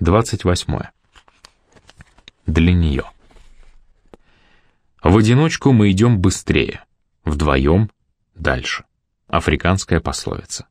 28. Для нее. В одиночку мы идем быстрее, вдвоем — дальше. Африканская пословица.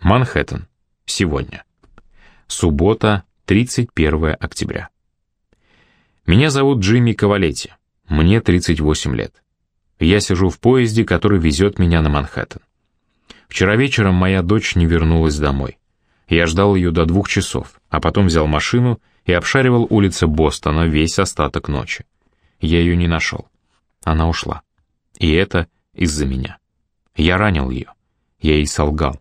Манхэттен. Сегодня. Суббота, 31 октября. Меня зовут Джимми Кавалетти. Мне 38 лет. Я сижу в поезде, который везет меня на Манхэттен. Вчера вечером моя дочь не вернулась домой. Я ждал ее до двух часов, а потом взял машину и обшаривал улицы Бостона весь остаток ночи. Я ее не нашел. Она ушла. И это из-за меня. Я ранил ее. Я ей солгал.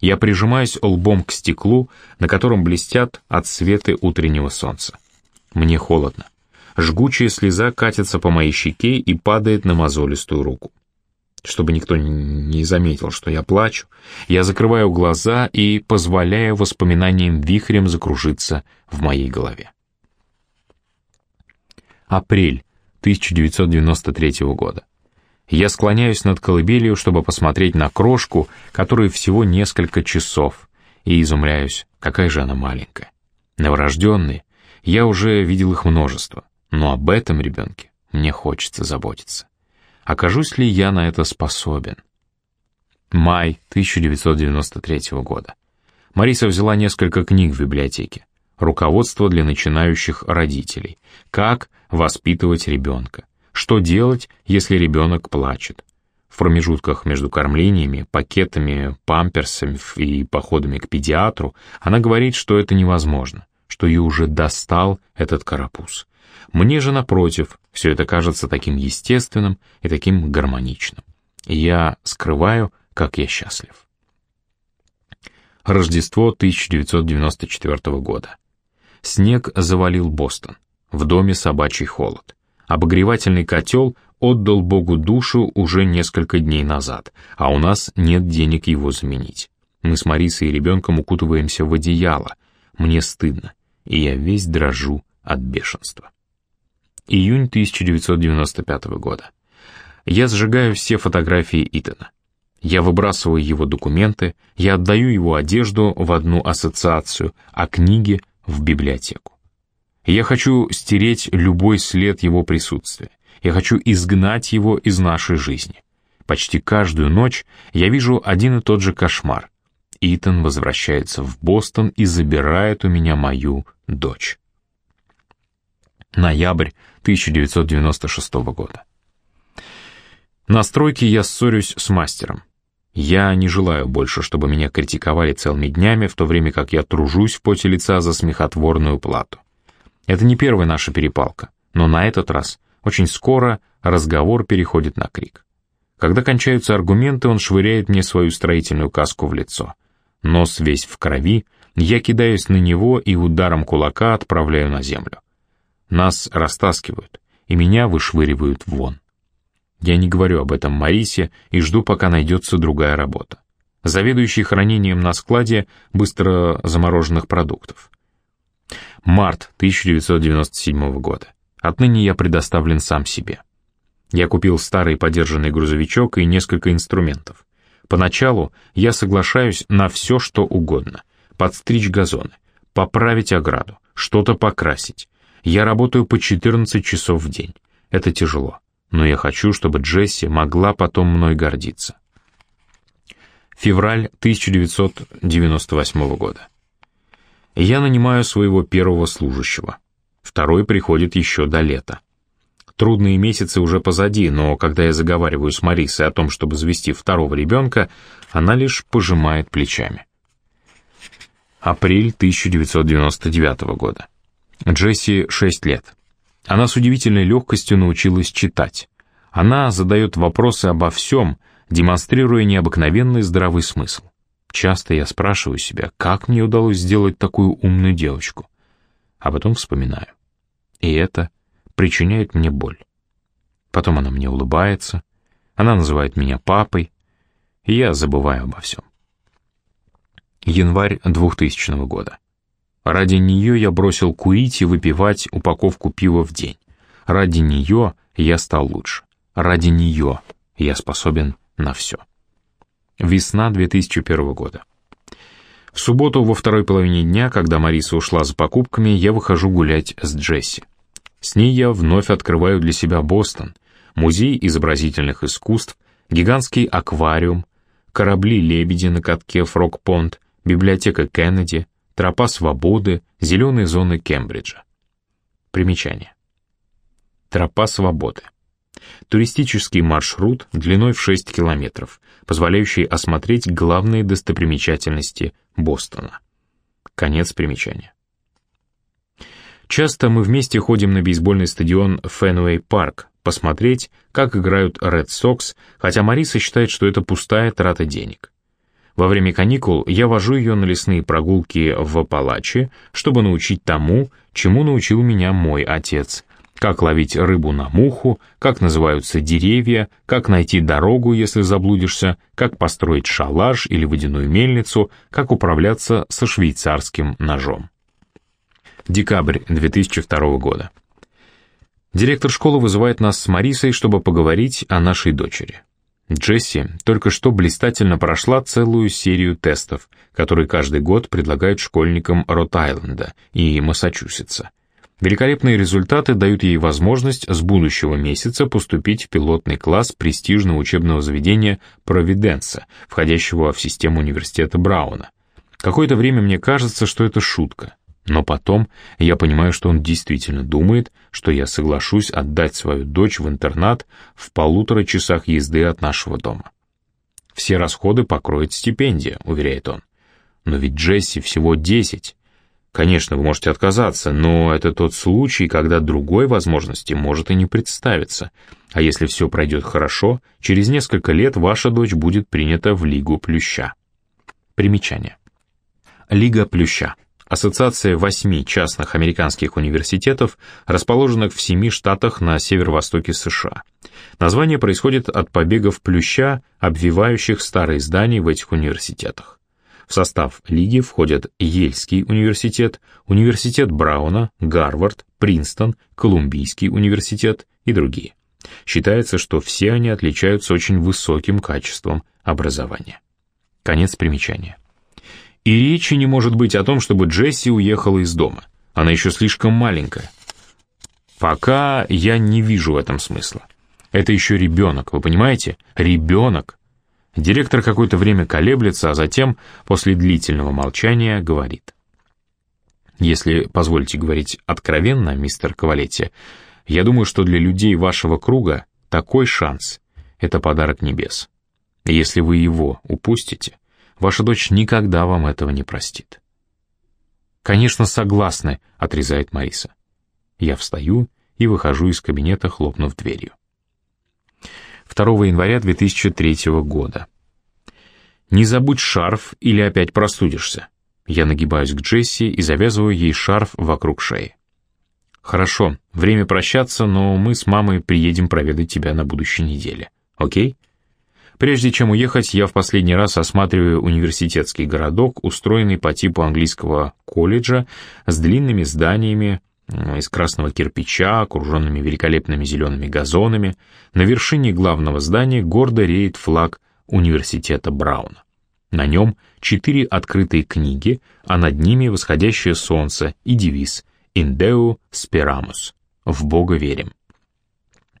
Я прижимаюсь лбом к стеклу, на котором блестят отсветы утреннего солнца. Мне холодно. Жгучая слеза катится по моей щеке и падает на мозолистую руку. Чтобы никто не заметил, что я плачу, я закрываю глаза и позволяю воспоминаниям вихрем закружиться в моей голове. Апрель 1993 года. Я склоняюсь над колыбелью, чтобы посмотреть на крошку, которой всего несколько часов, и изумляюсь, какая же она маленькая. Новорожденные, я уже видел их множество, но об этом ребенке мне хочется заботиться. Окажусь ли я на это способен? Май 1993 года. Мариса взяла несколько книг в библиотеке. Руководство для начинающих родителей. Как воспитывать ребенка. Что делать, если ребенок плачет. В промежутках между кормлениями, пакетами, памперсами и походами к педиатру она говорит, что это невозможно, что ее уже достал этот карапуз. Мне же, напротив, все это кажется таким естественным и таким гармоничным. Я скрываю, как я счастлив. Рождество 1994 года. Снег завалил Бостон. В доме собачий холод. Обогревательный котел отдал Богу душу уже несколько дней назад, а у нас нет денег его заменить. Мы с Марисой и ребенком укутываемся в одеяло. Мне стыдно, и я весь дрожу от бешенства. Июнь 1995 года. Я сжигаю все фотографии Итана. Я выбрасываю его документы, я отдаю его одежду в одну ассоциацию, а книги — в библиотеку. Я хочу стереть любой след его присутствия. Я хочу изгнать его из нашей жизни. Почти каждую ночь я вижу один и тот же кошмар. Итан возвращается в Бостон и забирает у меня мою дочь. Ноябрь 1996 года. На стройке я ссорюсь с мастером. Я не желаю больше, чтобы меня критиковали целыми днями, в то время как я тружусь в поте лица за смехотворную плату. Это не первая наша перепалка, но на этот раз очень скоро разговор переходит на крик. Когда кончаются аргументы, он швыряет мне свою строительную каску в лицо. Нос весь в крови, я кидаюсь на него и ударом кулака отправляю на землю. Нас растаскивают, и меня вышвыривают вон. Я не говорю об этом Марисе и жду, пока найдется другая работа. Заведующий хранением на складе быстро замороженных продуктов. Март 1997 года. Отныне я предоставлен сам себе. Я купил старый подержанный грузовичок и несколько инструментов. Поначалу я соглашаюсь на все, что угодно. Подстричь газоны, поправить ограду, что-то покрасить, я работаю по 14 часов в день. Это тяжело, но я хочу, чтобы Джесси могла потом мной гордиться. Февраль 1998 года. Я нанимаю своего первого служащего. Второй приходит еще до лета. Трудные месяцы уже позади, но когда я заговариваю с Марисой о том, чтобы завести второго ребенка, она лишь пожимает плечами. Апрель 1999 года. Джесси 6 лет. Она с удивительной легкостью научилась читать. Она задает вопросы обо всем, демонстрируя необыкновенный здравый смысл. Часто я спрашиваю себя, как мне удалось сделать такую умную девочку. А потом вспоминаю. И это причиняет мне боль. Потом она мне улыбается, она называет меня папой, и я забываю обо всем. Январь 2000 года. Ради нее я бросил курить и выпивать упаковку пива в день. Ради нее я стал лучше. Ради нее я способен на все. Весна 2001 года. В субботу во второй половине дня, когда Мариса ушла за покупками, я выхожу гулять с Джесси. С ней я вновь открываю для себя Бостон, музей изобразительных искусств, гигантский аквариум, корабли-лебеди на катке Фрог-Понт, библиотека Кеннеди, тропа свободы, зеленые зоны Кембриджа. Примечание. Тропа свободы. Туристический маршрут длиной в 6 километров, позволяющий осмотреть главные достопримечательности Бостона. Конец примечания. Часто мы вместе ходим на бейсбольный стадион Фенуэй Парк посмотреть, как играют Ред Сокс, хотя Мариса считает, что это пустая трата денег. Во время каникул я вожу ее на лесные прогулки в Апалаче, чтобы научить тому, чему научил меня мой отец. Как ловить рыбу на муху, как называются деревья, как найти дорогу, если заблудишься, как построить шалаш или водяную мельницу, как управляться со швейцарским ножом. Декабрь 2002 года. Директор школы вызывает нас с Марисой, чтобы поговорить о нашей дочери. Джесси только что блистательно прошла целую серию тестов, которые каждый год предлагают школьникам Рот-Айленда и Массачусетса. Великолепные результаты дают ей возможность с будущего месяца поступить в пилотный класс престижного учебного заведения Провиденса, входящего в систему университета Брауна. Какое-то время мне кажется, что это шутка. Но потом я понимаю, что он действительно думает, что я соглашусь отдать свою дочь в интернат в полутора часах езды от нашего дома. Все расходы покроет стипендия, уверяет он. Но ведь Джесси всего десять. Конечно, вы можете отказаться, но это тот случай, когда другой возможности может и не представиться. А если все пройдет хорошо, через несколько лет ваша дочь будет принята в Лигу Плюща. Примечание. Лига Плюща Ассоциация восьми частных американских университетов, расположенных в семи штатах на северо-востоке США. Название происходит от побегов плюща, обвивающих старые здания в этих университетах. В состав лиги входят Ельский университет, Университет Брауна, Гарвард, Принстон, Колумбийский университет и другие. Считается, что все они отличаются очень высоким качеством образования. Конец примечания. И речи не может быть о том, чтобы Джесси уехала из дома. Она еще слишком маленькая. Пока я не вижу в этом смысла. Это еще ребенок, вы понимаете? Ребенок. Директор какое-то время колеблется, а затем, после длительного молчания, говорит. Если позволите говорить откровенно, мистер Кавалетти, я думаю, что для людей вашего круга такой шанс — это подарок небес. Если вы его упустите, Ваша дочь никогда вам этого не простит. «Конечно, согласны», — отрезает Мариса. Я встаю и выхожу из кабинета, хлопнув дверью. 2 января 2003 года. «Не забудь шарф или опять простудишься». Я нагибаюсь к Джесси и завязываю ей шарф вокруг шеи. «Хорошо, время прощаться, но мы с мамой приедем проведать тебя на будущей неделе. Окей?» Прежде чем уехать, я в последний раз осматриваю университетский городок, устроенный по типу английского колледжа, с длинными зданиями из красного кирпича, окруженными великолепными зелеными газонами. На вершине главного здания гордо реет флаг университета Брауна. На нем четыре открытые книги, а над ними восходящее солнце и девиз «In Deo Speramus» — «В Бога верим».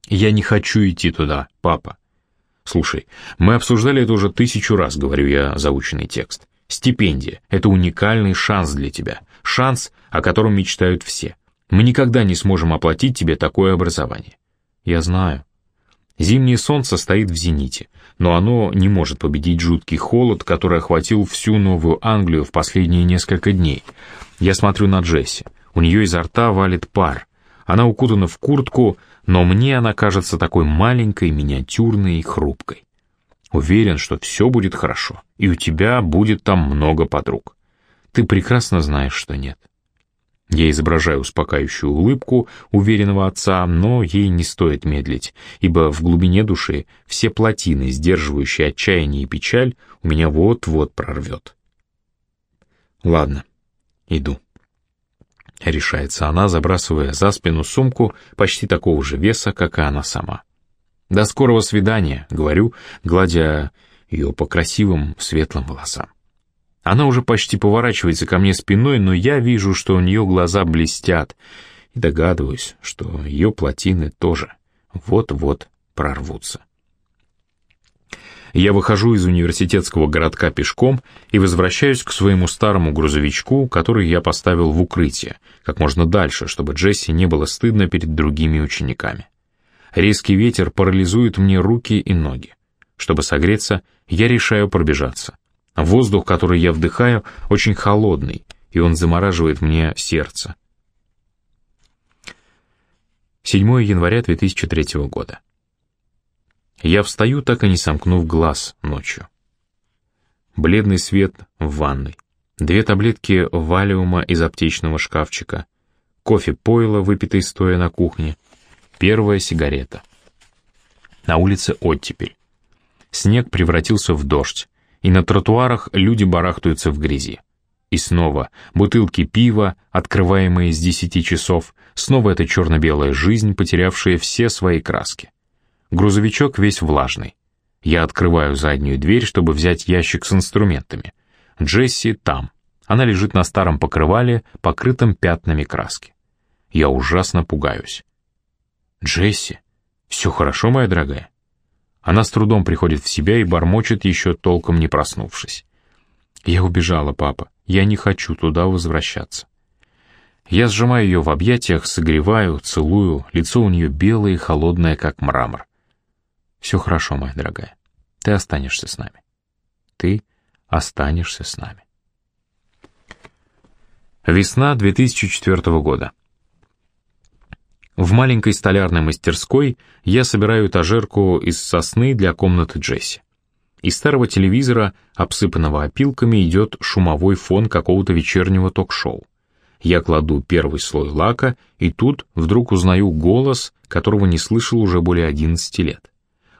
«Я не хочу идти туда, папа. Слушай, мы обсуждали это уже тысячу раз, говорю я заученный текст. Стипендия — это уникальный шанс для тебя. Шанс, о котором мечтают все. Мы никогда не сможем оплатить тебе такое образование. Я знаю. Зимнее солнце стоит в зените, но оно не может победить жуткий холод, который охватил всю Новую Англию в последние несколько дней. Я смотрю на Джесси. У нее изо рта валит пар. Она укутана в куртку, но мне она кажется такой маленькой, миниатюрной и хрупкой. Уверен, что все будет хорошо, и у тебя будет там много подруг. Ты прекрасно знаешь, что нет. Я изображаю успокаивающую улыбку уверенного отца, но ей не стоит медлить, ибо в глубине души все плотины, сдерживающие отчаяние и печаль, у меня вот-вот прорвет. Ладно, иду. Решается она, забрасывая за спину сумку почти такого же веса, как и она сама. «До скорого свидания», — говорю, гладя ее по красивым светлым волосам. Она уже почти поворачивается ко мне спиной, но я вижу, что у нее глаза блестят, и догадываюсь, что ее плотины тоже вот-вот прорвутся. Я выхожу из университетского городка пешком и возвращаюсь к своему старому грузовичку, который я поставил в укрытие, как можно дальше, чтобы Джесси не было стыдно перед другими учениками. Резкий ветер парализует мне руки и ноги. Чтобы согреться, я решаю пробежаться. Воздух, который я вдыхаю, очень холодный, и он замораживает мне сердце. 7 января 2003 года. Я встаю, так и не сомкнув глаз ночью. Бледный свет в ванной, две таблетки валиума из аптечного шкафчика, кофе пойло, выпитый стоя на кухне, первая сигарета. На улице оттепель. Снег превратился в дождь, и на тротуарах люди барахтаются в грязи. И снова бутылки пива, открываемые с десяти часов, снова эта черно-белая жизнь, потерявшая все свои краски. Грузовичок весь влажный. Я открываю заднюю дверь, чтобы взять ящик с инструментами. Джесси там. Она лежит на старом покрывале, покрытом пятнами краски. Я ужасно пугаюсь. «Джесси, все хорошо, моя дорогая?» Она с трудом приходит в себя и бормочет, еще толком не проснувшись. «Я убежала, папа. Я не хочу туда возвращаться». Я сжимаю ее в объятиях, согреваю, целую, лицо у нее белое и холодное, как мрамор. Все хорошо, моя дорогая. Ты останешься с нами. Ты останешься с нами. Весна 2004 года. В маленькой столярной мастерской я собираю этажерку из сосны для комнаты Джесси. Из старого телевизора, обсыпанного опилками, идет шумовой фон какого-то вечернего ток-шоу. Я кладу первый слой лака, и тут вдруг узнаю голос, которого не слышал уже более 11 лет.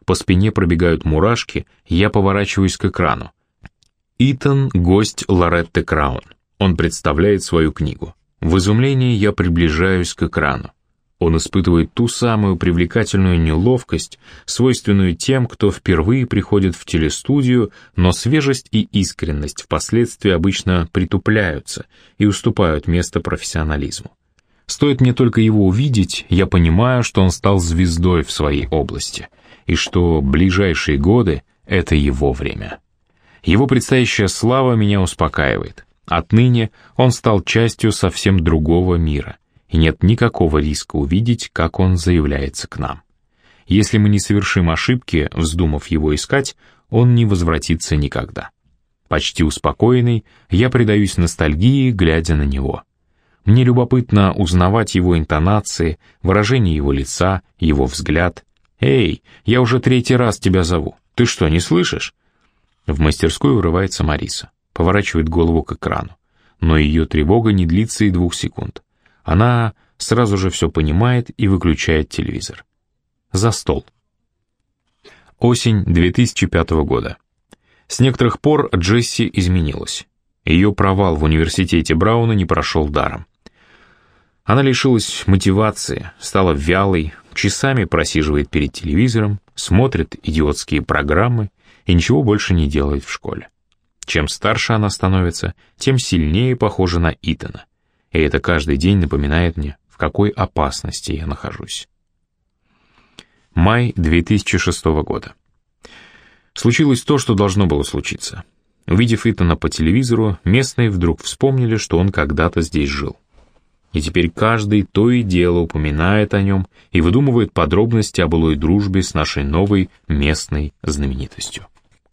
По спине пробегают мурашки, я поворачиваюсь к экрану. Итан — гость Лоретты Краун. Он представляет свою книгу. В изумлении я приближаюсь к экрану. Он испытывает ту самую привлекательную неловкость, свойственную тем, кто впервые приходит в телестудию, но свежесть и искренность впоследствии обычно притупляются и уступают место профессионализму. Стоит мне только его увидеть, я понимаю, что он стал звездой в своей области — и что ближайшие годы — это его время. Его предстоящая слава меня успокаивает. Отныне он стал частью совсем другого мира, и нет никакого риска увидеть, как он заявляется к нам. Если мы не совершим ошибки, вздумав его искать, он не возвратится никогда. Почти успокоенный, я предаюсь ностальгии, глядя на него. Мне любопытно узнавать его интонации, выражение его лица, его взгляд, «Эй, я уже третий раз тебя зову. Ты что, не слышишь?» В мастерскую врывается Мариса, поворачивает голову к экрану. Но ее тревога не длится и двух секунд. Она сразу же все понимает и выключает телевизор. За стол. Осень 2005 года. С некоторых пор Джесси изменилась. Ее провал в университете Брауна не прошел даром. Она лишилась мотивации, стала вялой, часами просиживает перед телевизором, смотрит идиотские программы и ничего больше не делает в школе. Чем старше она становится, тем сильнее похожа на Итана. И это каждый день напоминает мне, в какой опасности я нахожусь. Май 2006 года. Случилось то, что должно было случиться. Увидев Итана по телевизору, местные вдруг вспомнили, что он когда-то здесь жил и теперь каждый то и дело упоминает о нем и выдумывает подробности о былой дружбе с нашей новой местной знаменитостью.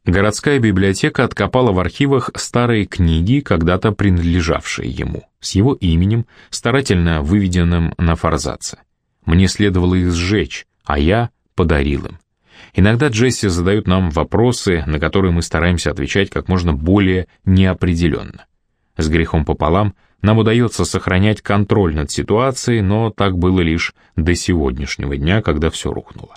Городская библиотека откопала в архивах старые книги, когда-то принадлежавшие ему, с его именем, старательно выведенным на форзаце. Мне следовало их сжечь, а я подарил им. Иногда Джесси задают нам вопросы, на которые мы стараемся отвечать как можно более неопределенно. С грехом пополам – нам удается сохранять контроль над ситуацией, но так было лишь до сегодняшнего дня, когда все рухнуло.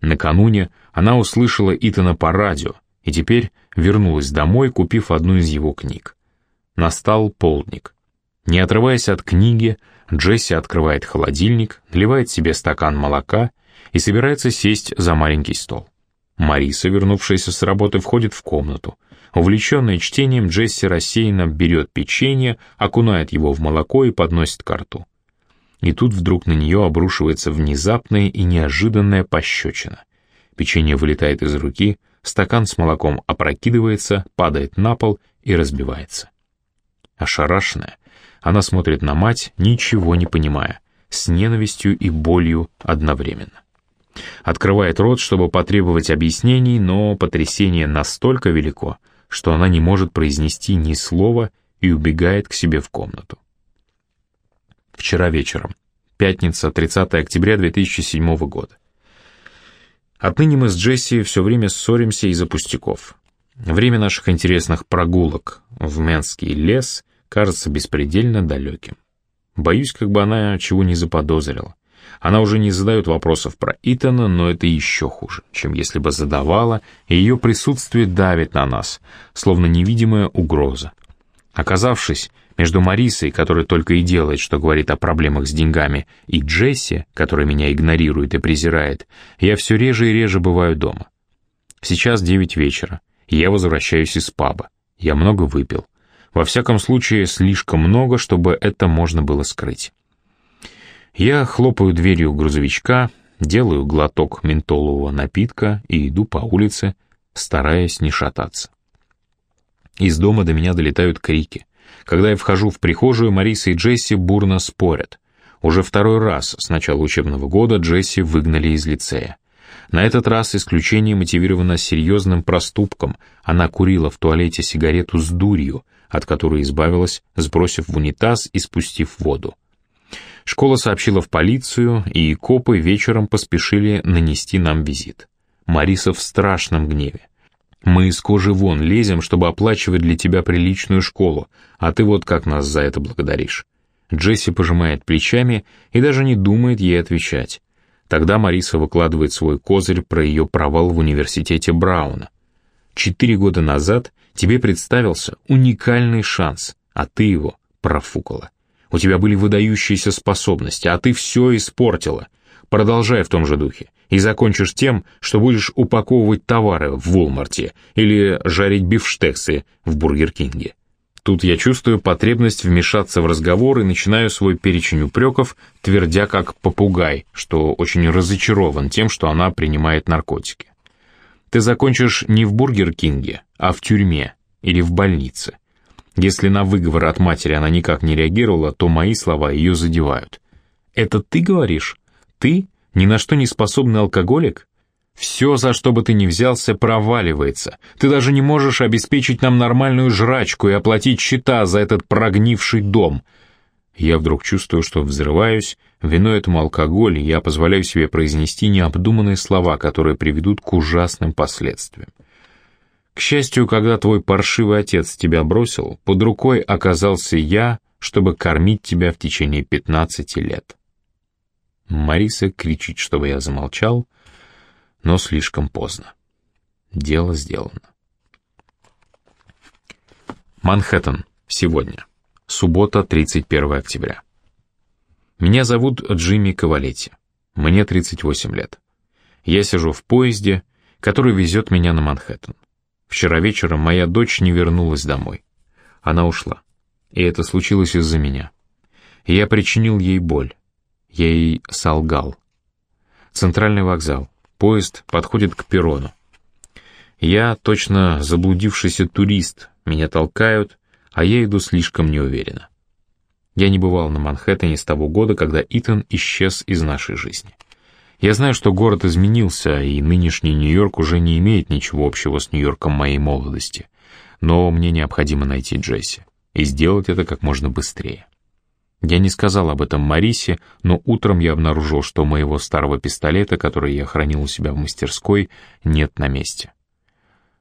Накануне она услышала Итана по радио и теперь вернулась домой, купив одну из его книг. Настал полдник. Не отрываясь от книги, Джесси открывает холодильник, наливает себе стакан молока и собирается сесть за маленький стол. Мариса, вернувшаяся с работы, входит в комнату. Увлеченная чтением, Джесси рассеянно берет печенье, окунает его в молоко и подносит к рту. И тут вдруг на нее обрушивается внезапная и неожиданная пощечина. Печенье вылетает из руки, стакан с молоком опрокидывается, падает на пол и разбивается. Ошарашенная, она смотрит на мать, ничего не понимая, с ненавистью и болью одновременно. Открывает рот, чтобы потребовать объяснений, но потрясение настолько велико, что она не может произнести ни слова и убегает к себе в комнату. Вчера вечером, пятница, 30 октября 2007 года. Отныне мы с Джесси все время ссоримся из-за пустяков. Время наших интересных прогулок в Менский лес кажется беспредельно далеким. Боюсь, как бы она чего не заподозрила. Она уже не задает вопросов про Итана, но это еще хуже, чем если бы задавала, и ее присутствие давит на нас, словно невидимая угроза. Оказавшись между Марисой, которая только и делает, что говорит о проблемах с деньгами, и Джесси, которая меня игнорирует и презирает, я все реже и реже бываю дома. Сейчас девять вечера, и я возвращаюсь из паба. Я много выпил. Во всяком случае, слишком много, чтобы это можно было скрыть. Я хлопаю дверью грузовичка, делаю глоток ментолового напитка и иду по улице, стараясь не шататься. Из дома до меня долетают крики. Когда я вхожу в прихожую, Мариса и Джесси бурно спорят. Уже второй раз с начала учебного года Джесси выгнали из лицея. На этот раз исключение мотивировано серьезным проступком. Она курила в туалете сигарету с дурью, от которой избавилась, сбросив в унитаз и спустив воду. Школа сообщила в полицию, и копы вечером поспешили нанести нам визит. Мариса в страшном гневе. «Мы из кожи вон лезем, чтобы оплачивать для тебя приличную школу, а ты вот как нас за это благодаришь». Джесси пожимает плечами и даже не думает ей отвечать. Тогда Мариса выкладывает свой козырь про ее провал в университете Брауна. «Четыре года назад тебе представился уникальный шанс, а ты его профукала. У тебя были выдающиеся способности, а ты все испортила. Продолжай в том же духе. И закончишь тем, что будешь упаковывать товары в Волмарте или жарить бифштексы в Бургер Кинге. Тут я чувствую потребность вмешаться в разговор и начинаю свой перечень упреков, твердя как попугай, что очень разочарован тем, что она принимает наркотики. Ты закончишь не в Бургер Кинге, а в тюрьме или в больнице. Если на выговор от матери она никак не реагировала, то мои слова ее задевают. «Это ты говоришь? Ты? Ни на что не способный алкоголик?» «Все, за что бы ты ни взялся, проваливается. Ты даже не можешь обеспечить нам нормальную жрачку и оплатить счета за этот прогнивший дом». Я вдруг чувствую, что взрываюсь, виной этому алкоголь, и я позволяю себе произнести необдуманные слова, которые приведут к ужасным последствиям. К счастью, когда твой паршивый отец тебя бросил, под рукой оказался я, чтобы кормить тебя в течение 15 лет. Мариса кричит, чтобы я замолчал, но слишком поздно. Дело сделано. Манхэттен. Сегодня. Суббота, 31 октября. Меня зовут Джимми Кавалетти. Мне 38 лет. Я сижу в поезде, который везет меня на Манхэттен. Вчера вечером моя дочь не вернулась домой. Она ушла. И это случилось из-за меня. Я причинил ей боль. Я ей солгал. Центральный вокзал. Поезд подходит к перрону. Я точно заблудившийся турист. Меня толкают, а я иду слишком неуверенно. Я не бывал на Манхэттене с того года, когда Итан исчез из нашей жизни. Я знаю, что город изменился, и нынешний Нью-Йорк уже не имеет ничего общего с Нью-Йорком моей молодости. Но мне необходимо найти Джесси и сделать это как можно быстрее. Я не сказал об этом Марисе, но утром я обнаружил, что моего старого пистолета, который я хранил у себя в мастерской, нет на месте.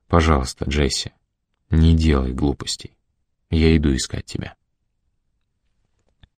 Пожалуйста, Джесси, не делай глупостей. Я иду искать тебя.